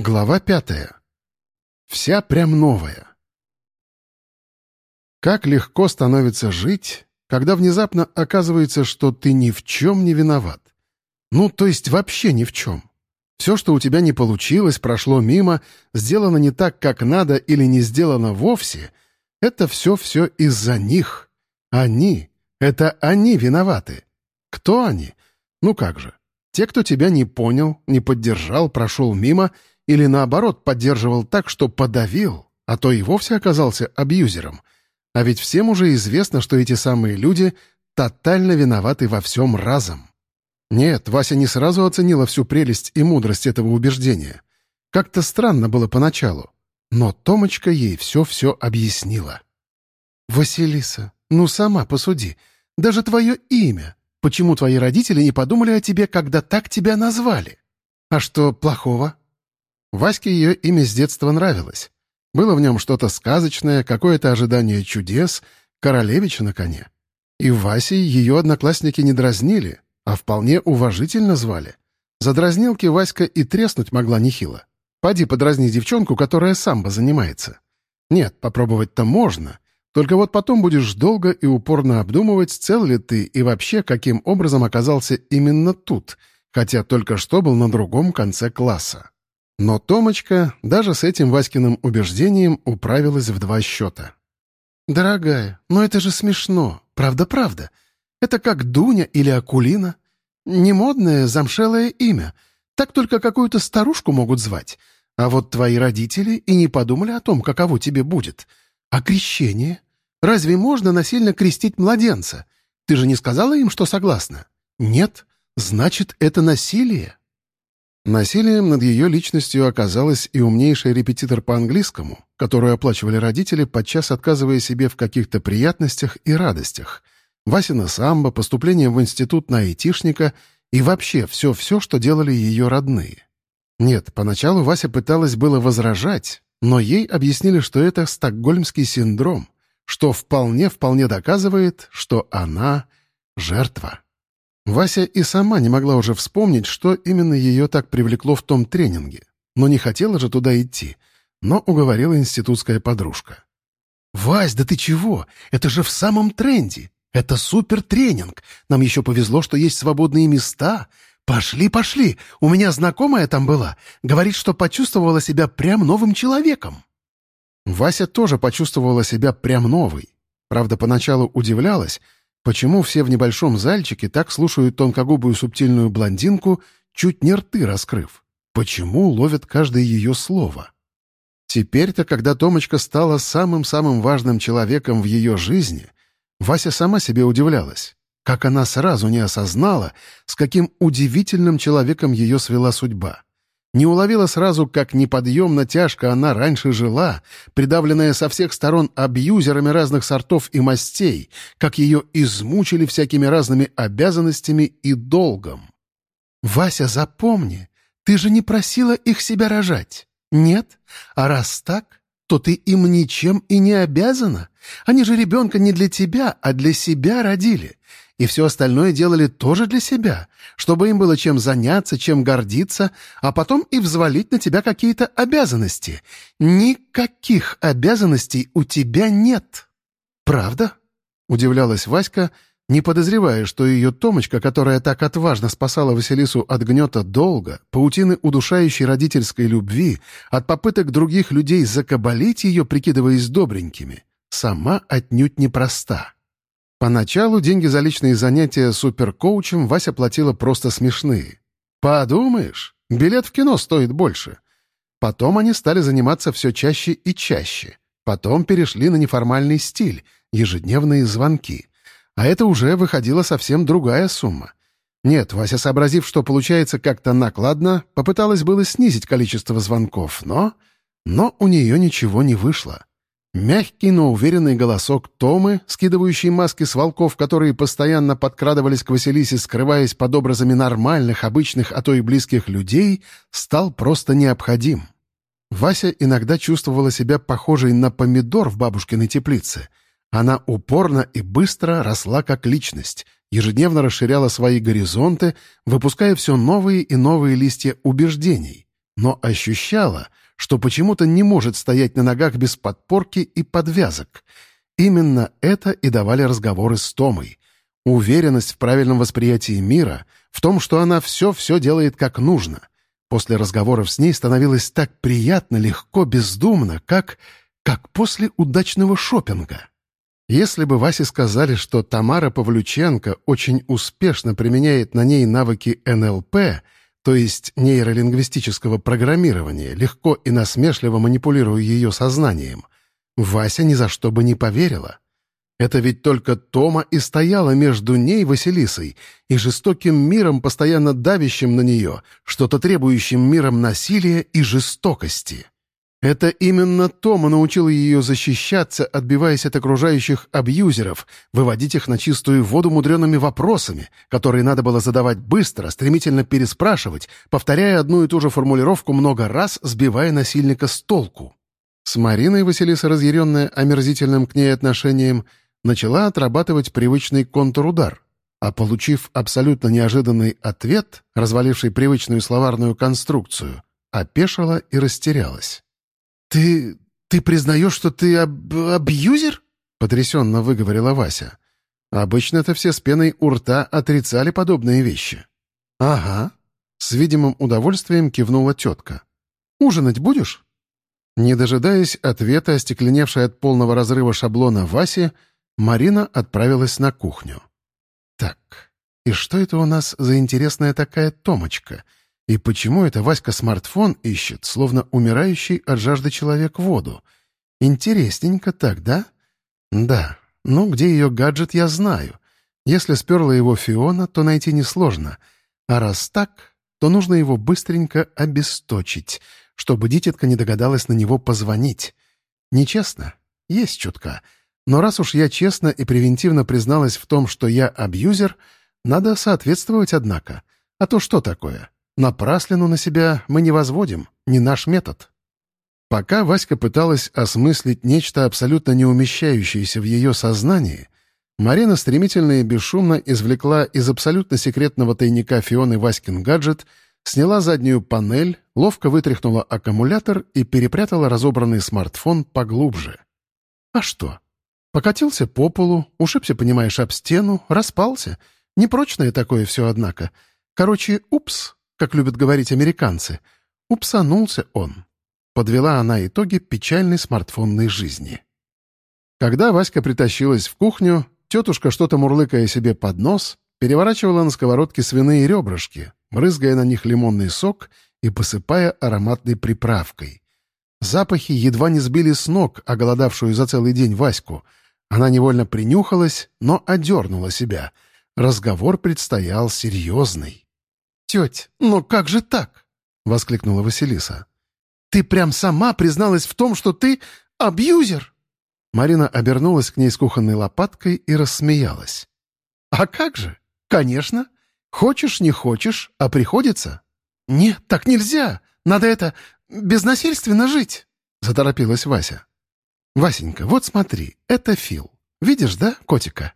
Глава пятая. Вся прям новая. Как легко становится жить, когда внезапно оказывается, что ты ни в чем не виноват. Ну, то есть вообще ни в чем. Все, что у тебя не получилось, прошло мимо, сделано не так, как надо или не сделано вовсе, это все-все из-за них. Они. Это они виноваты. Кто они? Ну как же. Те, кто тебя не понял, не поддержал, прошел мимо — или наоборот, поддерживал так, что подавил, а то и вовсе оказался абьюзером. А ведь всем уже известно, что эти самые люди тотально виноваты во всем разом. Нет, Вася не сразу оценила всю прелесть и мудрость этого убеждения. Как-то странно было поначалу. Но Томочка ей все-все объяснила. «Василиса, ну сама посуди. Даже твое имя. Почему твои родители не подумали о тебе, когда так тебя назвали? А что плохого? Ваське ее имя с детства нравилось. Было в нем что-то сказочное, какое-то ожидание чудес, королевича на коне. И Васе ее одноклассники не дразнили, а вполне уважительно звали. За дразнилки Васька и треснуть могла нехило. Поди подразни девчонку, которая самбо занимается. Нет, попробовать-то можно, только вот потом будешь долго и упорно обдумывать, цел ли ты и вообще каким образом оказался именно тут, хотя только что был на другом конце класса. Но Томочка даже с этим Васькиным убеждением управилась в два счета. «Дорогая, но это же смешно. Правда-правда. Это как Дуня или Акулина. Не модное, замшелое имя. Так только какую-то старушку могут звать. А вот твои родители и не подумали о том, каково тебе будет. А крещение? Разве можно насильно крестить младенца? Ты же не сказала им, что согласна? Нет? Значит, это насилие. Насилием над ее личностью оказалась и умнейшая репетитор по английскому, которую оплачивали родители, подчас отказывая себе в каких-то приятностях и радостях. Васина самбо, поступление в институт на айтишника и вообще все-все, что делали ее родные. Нет, поначалу Вася пыталась было возражать, но ей объяснили, что это стокгольмский синдром, что вполне-вполне доказывает, что она — жертва. Вася и сама не могла уже вспомнить, что именно ее так привлекло в том тренинге. Но не хотела же туда идти. Но уговорила институтская подружка. «Вась, да ты чего? Это же в самом тренде. Это супер-тренинг. Нам еще повезло, что есть свободные места. Пошли, пошли. У меня знакомая там была. Говорит, что почувствовала себя прям новым человеком». Вася тоже почувствовала себя прям новой. Правда, поначалу удивлялась, Почему все в небольшом зальчике так слушают тонкогубую субтильную блондинку, чуть не рты раскрыв? Почему ловят каждое ее слово? Теперь-то, когда Томочка стала самым-самым важным человеком в ее жизни, Вася сама себе удивлялась, как она сразу не осознала, с каким удивительным человеком ее свела судьба не уловила сразу, как неподъемно тяжко она раньше жила, придавленная со всех сторон абьюзерами разных сортов и мастей, как ее измучили всякими разными обязанностями и долгом. «Вася, запомни, ты же не просила их себя рожать. Нет? А раз так, то ты им ничем и не обязана. Они же ребенка не для тебя, а для себя родили и все остальное делали тоже для себя, чтобы им было чем заняться, чем гордиться, а потом и взвалить на тебя какие-то обязанности. Никаких обязанностей у тебя нет. Правда? Удивлялась Васька, не подозревая, что ее Томочка, которая так отважно спасала Василису от гнета долга, паутины удушающей родительской любви, от попыток других людей закабалить ее, прикидываясь добренькими, сама отнюдь непроста. Поначалу деньги за личные занятия суперкоучем Вася платила просто смешные. Подумаешь, билет в кино стоит больше. Потом они стали заниматься все чаще и чаще. Потом перешли на неформальный стиль, ежедневные звонки. А это уже выходила совсем другая сумма. Нет, Вася, сообразив, что получается как-то накладно, попыталась было снизить количество звонков, но... Но у нее ничего не вышло. Мягкий, но уверенный голосок Томы, скидывающий маски с волков, которые постоянно подкрадывались к Василисе, скрываясь под образами нормальных, обычных, а то и близких людей, стал просто необходим. Вася иногда чувствовала себя похожей на помидор в бабушкиной теплице. Она упорно и быстро росла как личность, ежедневно расширяла свои горизонты, выпуская все новые и новые листья убеждений. но ощущала, что почему-то не может стоять на ногах без подпорки и подвязок. Именно это и давали разговоры с Томой. Уверенность в правильном восприятии мира, в том, что она все-все делает как нужно. После разговоров с ней становилось так приятно, легко, бездумно, как... как после удачного шопинга. Если бы Васе сказали, что Тамара Павлюченко очень успешно применяет на ней навыки НЛП, то есть нейролингвистического программирования, легко и насмешливо манипулируя ее сознанием, Вася ни за что бы не поверила. Это ведь только Тома и стояла между ней, Василисой, и жестоким миром, постоянно давящим на нее, что-то требующим миром насилия и жестокости. Это именно Тома научила ее защищаться, отбиваясь от окружающих абьюзеров, выводить их на чистую воду мудреными вопросами, которые надо было задавать быстро, стремительно переспрашивать, повторяя одну и ту же формулировку много раз, сбивая насильника с толку. С Мариной Василиса, разъяренная омерзительным к ней отношением, начала отрабатывать привычный контрудар, а получив абсолютно неожиданный ответ, разваливший привычную словарную конструкцию, опешила и растерялась. «Ты... ты признаешь, что ты аб... абьюзер?» — потрясенно выговорила Вася. Обычно-то все с пеной у рта отрицали подобные вещи. «Ага», — с видимым удовольствием кивнула тетка. «Ужинать будешь?» Не дожидаясь ответа, остекленевшей от полного разрыва шаблона Васи, Марина отправилась на кухню. «Так, и что это у нас за интересная такая Томочка?» И почему это Васька смартфон ищет, словно умирающий от жажды человек воду? Интересненько так, да? Да. Ну, где ее гаджет, я знаю. Если сперла его Фиона, то найти несложно. А раз так, то нужно его быстренько обесточить, чтобы дитятка не догадалась на него позвонить. Нечестно? Есть чутка. Но раз уж я честно и превентивно призналась в том, что я абьюзер, надо соответствовать, однако. А то что такое? Напраслину на себя мы не возводим, не наш метод. Пока Васька пыталась осмыслить нечто абсолютно не умещающееся в ее сознании, Марина стремительно и бесшумно извлекла из абсолютно секретного тайника Фионы Васькин гаджет, сняла заднюю панель, ловко вытряхнула аккумулятор и перепрятала разобранный смартфон поглубже. А что? Покатился по полу, ушибся, понимаешь, об стену, распался. Непрочное такое все, однако. Короче, упс, как любят говорить американцы. Упсанулся он. Подвела она итоги печальной смартфонной жизни. Когда Васька притащилась в кухню, тетушка, что-то мурлыкая себе под нос, переворачивала на сковородке свиные ребрышки, брызгая на них лимонный сок и посыпая ароматной приправкой. Запахи едва не сбили с ног оголодавшую за целый день Ваську. Она невольно принюхалась, но одернула себя. Разговор предстоял серьезный. «Теть, но как же так?» — воскликнула Василиса. «Ты прям сама призналась в том, что ты абьюзер!» Марина обернулась к ней с кухонной лопаткой и рассмеялась. «А как же? Конечно. Хочешь, не хочешь, а приходится». «Нет, так нельзя. Надо это... безнасильственно жить», — заторопилась Вася. «Васенька, вот смотри, это Фил. Видишь, да, котика?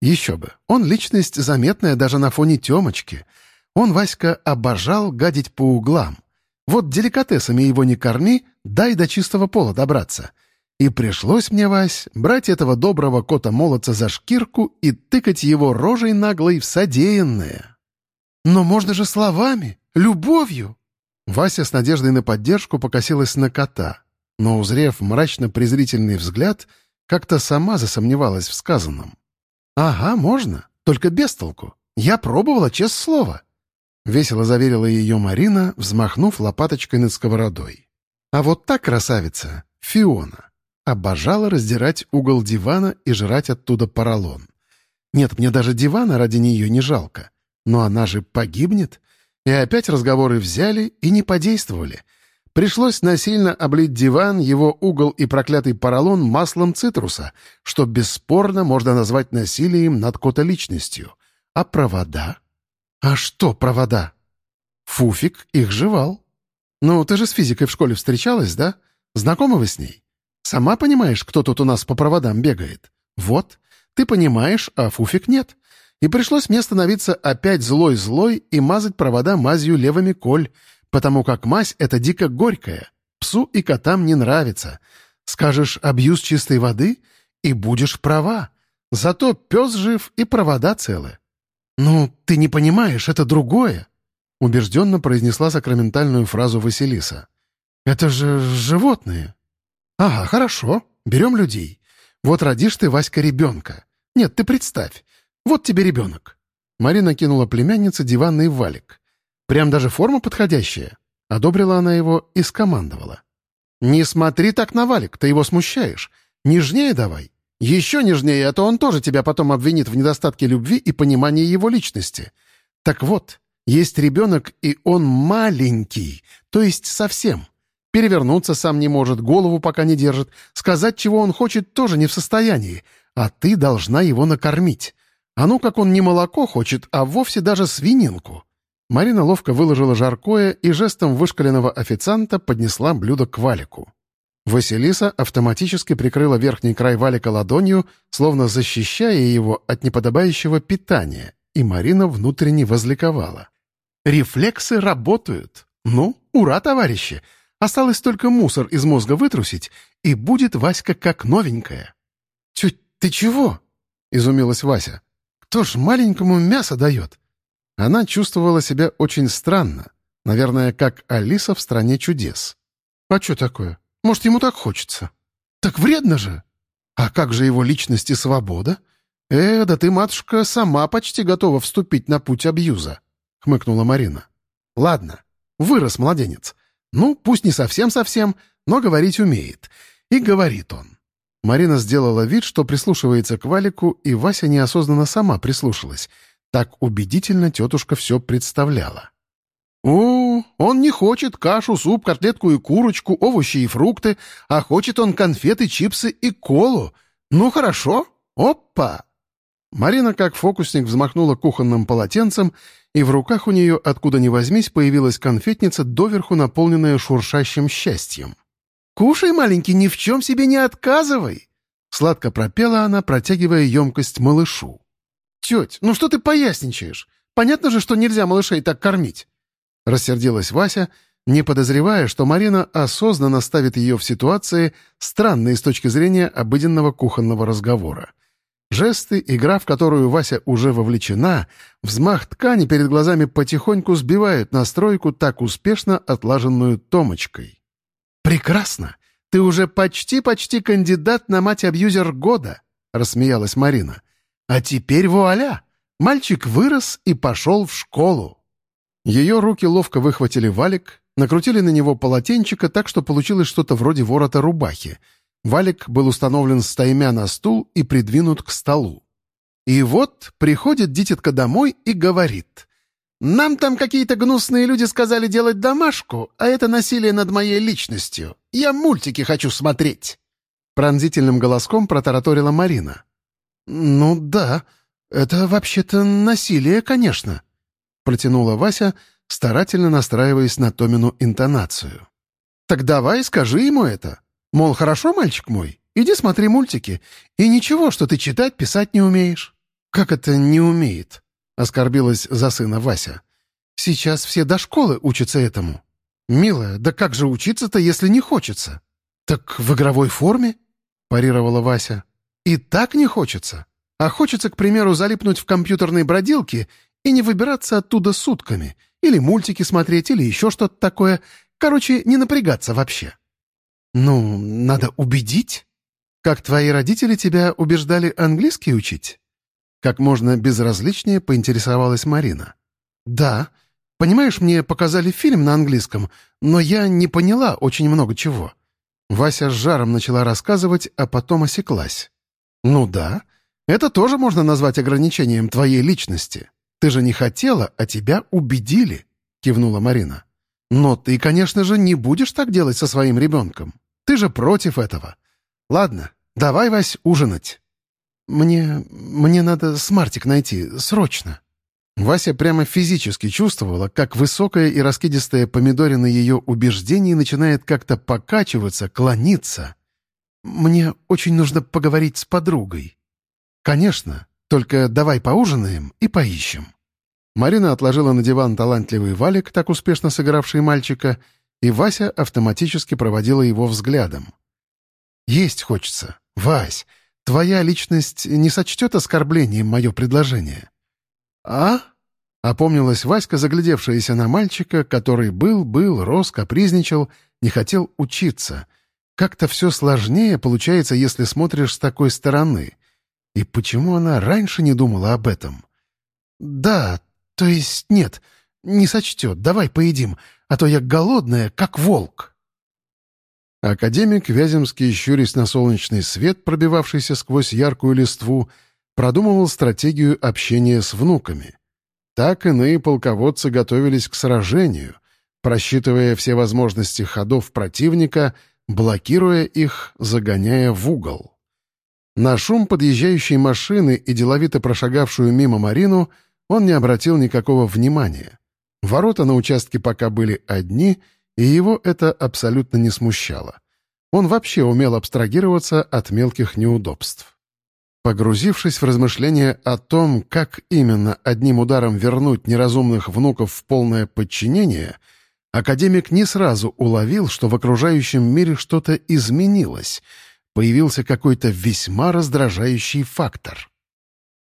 Еще бы. Он личность заметная даже на фоне Темочки. Он, Васька, обожал гадить по углам. Вот деликатесами его не корми, дай до чистого пола добраться. И пришлось мне, Вась, брать этого доброго кота-молодца за шкирку и тыкать его рожей наглой в содеянное. «Но можно же словами, любовью!» Вася с надеждой на поддержку покосилась на кота, но, узрев мрачно-презрительный взгляд, как-то сама засомневалась в сказанном. «Ага, можно, только без толку. Я пробовала, честное слово. — весело заверила ее Марина, взмахнув лопаточкой над сковородой. А вот та красавица, Фиона, обожала раздирать угол дивана и жрать оттуда поролон. Нет, мне даже дивана ради нее не жалко. Но она же погибнет. И опять разговоры взяли и не подействовали. Пришлось насильно облить диван, его угол и проклятый поролон маслом цитруса, что бесспорно можно назвать насилием над кота-личностью. А провода? «А что провода?» «Фуфик их жевал». «Ну, ты же с физикой в школе встречалась, да? Знакома вы с ней? Сама понимаешь, кто тут у нас по проводам бегает? Вот, ты понимаешь, а Фуфик нет. И пришлось мне становиться опять злой-злой и мазать провода мазью левыми коль, потому как мазь — это дико горькая. Псу и котам не нравится. Скажешь «абьюз чистой воды» — и будешь права. Зато пес жив и провода целы. «Ну, ты не понимаешь, это другое», — убежденно произнесла сакраментальную фразу Василиса. «Это же животные». «Ага, хорошо, берем людей. Вот родишь ты, Васька, ребенка. Нет, ты представь. Вот тебе ребенок». Марина кинула племяннице диванный валик. Прям даже форма подходящая. Одобрила она его и скомандовала. «Не смотри так на валик, ты его смущаешь. Нежнее давай. Еще нежнее, а то он тоже тебя потом обвинит в недостатке любви и понимании его личности. Так вот, есть ребенок, и он маленький, то есть совсем. Перевернуться сам не может, голову пока не держит. Сказать, чего он хочет, тоже не в состоянии. А ты должна его накормить. А ну, как он не молоко хочет, а вовсе даже свининку. Марина ловко выложила жаркое и жестом вышкаленного официанта поднесла блюдо к валику. Василиса автоматически прикрыла верхний край валика ладонью, словно защищая его от неподобающего питания, и Марина внутренне возликовала. «Рефлексы работают! Ну, ура, товарищи! Осталось только мусор из мозга вытрусить, и будет Васька как новенькая». «Тють, ты чего?» — изумилась Вася. «Кто ж маленькому мясо дает?» Она чувствовала себя очень странно, наверное, как Алиса в «Стране чудес». «А что такое?» Может, ему так хочется? Так вредно же! А как же его личность и свобода? Э, да ты, матушка, сама почти готова вступить на путь абьюза, — хмыкнула Марина. Ладно, вырос младенец. Ну, пусть не совсем-совсем, но говорить умеет. И говорит он. Марина сделала вид, что прислушивается к Валику, и Вася неосознанно сама прислушалась. Так убедительно тетушка все представляла. «О, он не хочет кашу, суп, котлетку и курочку, овощи и фрукты, а хочет он конфеты, чипсы и колу. Ну хорошо, опа!» Марина, как фокусник, взмахнула кухонным полотенцем, и в руках у нее, откуда ни возьмись, появилась конфетница, доверху наполненная шуршащим счастьем. «Кушай, маленький, ни в чем себе не отказывай!» Сладко пропела она, протягивая емкость малышу. «Теть, ну что ты поясничаешь? Понятно же, что нельзя малышей так кормить. Рассердилась Вася, не подозревая, что Марина осознанно ставит ее в ситуации, странные с точки зрения обыденного кухонного разговора. Жесты, игра, в которую Вася уже вовлечена, взмах ткани перед глазами потихоньку сбивают настройку, так успешно отлаженную Томочкой. «Прекрасно! Ты уже почти-почти кандидат на мать-абьюзер года!» — рассмеялась Марина. «А теперь вуаля! Мальчик вырос и пошел в школу!» Ее руки ловко выхватили валик, накрутили на него полотенчика так, что получилось что-то вроде ворота рубахи. Валик был установлен стаймя на стул и придвинут к столу. И вот приходит дитятка домой и говорит. «Нам там какие-то гнусные люди сказали делать домашку, а это насилие над моей личностью. Я мультики хочу смотреть!» Пронзительным голоском протараторила Марина. «Ну да, это вообще-то насилие, конечно», — протянула Вася, старательно настраиваясь на Томину интонацию. «Так давай скажи ему это. Мол, хорошо, мальчик мой, иди смотри мультики. И ничего, что ты читать, писать не умеешь». «Как это не умеет?» — оскорбилась за сына Вася. «Сейчас все до школы учатся этому». «Милая, да как же учиться-то, если не хочется?» «Так в игровой форме?» — парировала Вася. «И так не хочется. А хочется, к примеру, залипнуть в компьютерной бродилке и не выбираться оттуда сутками, или мультики смотреть, или еще что-то такое. Короче, не напрягаться вообще. Ну, надо убедить. Как твои родители тебя убеждали английский учить? Как можно безразличнее поинтересовалась Марина. Да. Понимаешь, мне показали фильм на английском, но я не поняла очень много чего. Вася с жаром начала рассказывать, а потом осеклась. «Ну да, это тоже можно назвать ограничением твоей личности. Ты же не хотела, а тебя убедили», — кивнула Марина. «Но ты, конечно же, не будешь так делать со своим ребенком. Ты же против этого. Ладно, давай, Вась, ужинать». «Мне... мне надо смартик найти, срочно». Вася прямо физически чувствовала, как высокая и раскидистая помидорина ее убеждений начинает как-то покачиваться, клониться. «Мне очень нужно поговорить с подругой». «Конечно, только давай поужинаем и поищем». Марина отложила на диван талантливый валик, так успешно сыгравший мальчика, и Вася автоматически проводила его взглядом. «Есть хочется. Вась, твоя личность не сочтет оскорблением мое предложение?» «А?» — опомнилась Васька, заглядевшаяся на мальчика, который был, был, рос, капризничал, не хотел учиться. Как-то все сложнее получается, если смотришь с такой стороны. И почему она раньше не думала об этом? «Да, то есть нет, не сочтет. Давай поедим, а то я голодная, как волк». Академик Вяземский, щурясь на солнечный свет, пробивавшийся сквозь яркую листву, продумывал стратегию общения с внуками. Так иные полководцы готовились к сражению, просчитывая все возможности ходов противника, блокируя их, загоняя в угол. На шум подъезжающей машины и деловито прошагавшую мимо Марину он не обратил никакого внимания. Ворота на участке пока были одни, и его это абсолютно не смущало. Он вообще умел абстрагироваться от мелких неудобств. Погрузившись в размышления о том, как именно одним ударом вернуть неразумных внуков в полное подчинение, академик не сразу уловил, что в окружающем мире что-то изменилось, появился какой-то весьма раздражающий фактор.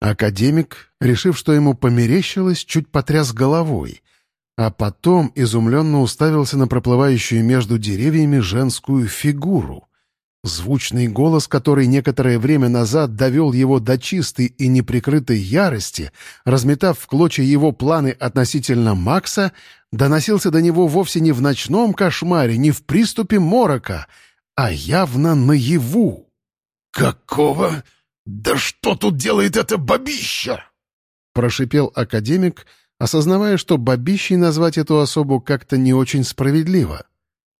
Академик, решив, что ему померещилось, чуть потряс головой, а потом изумленно уставился на проплывающую между деревьями женскую фигуру — Звучный голос, который некоторое время назад довел его до чистой и неприкрытой ярости, разметав в клочья его планы относительно Макса, доносился до него вовсе не в ночном кошмаре, не в приступе морока, а явно наяву. «Какого? Да что тут делает это бабища?» прошипел академик, осознавая, что бабищей назвать эту особу как-то не очень справедливо.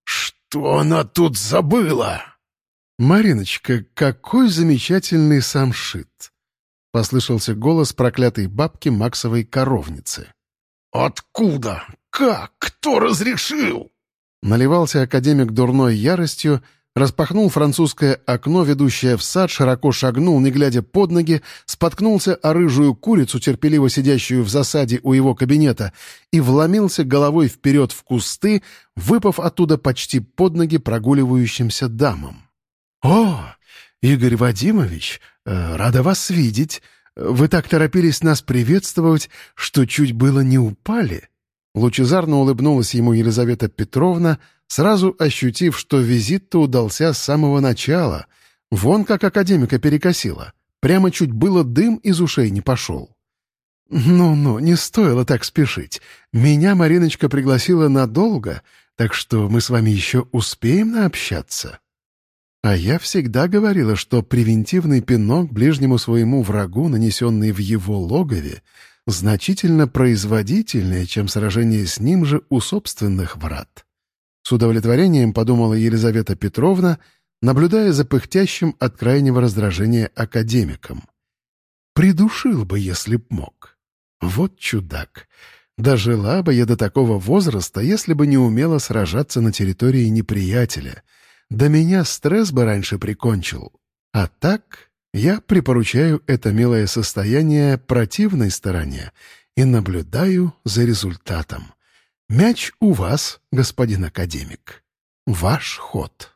«Что она тут забыла?» «Мариночка, какой замечательный самшит!» — послышался голос проклятой бабки Максовой коровницы. «Откуда? Как? Кто разрешил?» Наливался академик дурной яростью, распахнул французское окно, ведущее в сад, широко шагнул, не глядя под ноги, споткнулся о рыжую курицу, терпеливо сидящую в засаде у его кабинета, и вломился головой вперед в кусты, выпав оттуда почти под ноги прогуливающимся дамам. «О, Игорь Вадимович, э, рада вас видеть. Вы так торопились нас приветствовать, что чуть было не упали». Лучезарно улыбнулась ему Елизавета Петровна, сразу ощутив, что визит-то удался с самого начала. Вон как академика перекосила. Прямо чуть было дым из ушей не пошел. «Ну-ну, не стоило так спешить. Меня Мариночка пригласила надолго, так что мы с вами еще успеем наобщаться». А я всегда говорила, что превентивный пинок ближнему своему врагу, нанесенный в его логове, значительно производительнее, чем сражение с ним же у собственных врат. С удовлетворением подумала Елизавета Петровна, наблюдая за пыхтящим от крайнего раздражения академиком. «Придушил бы, если б мог. Вот чудак. Дожила бы я до такого возраста, если бы не умела сражаться на территории неприятеля» Да меня стресс бы раньше прикончил. А так я припоручаю это милое состояние противной стороне и наблюдаю за результатом. Мяч у вас, господин академик. Ваш ход.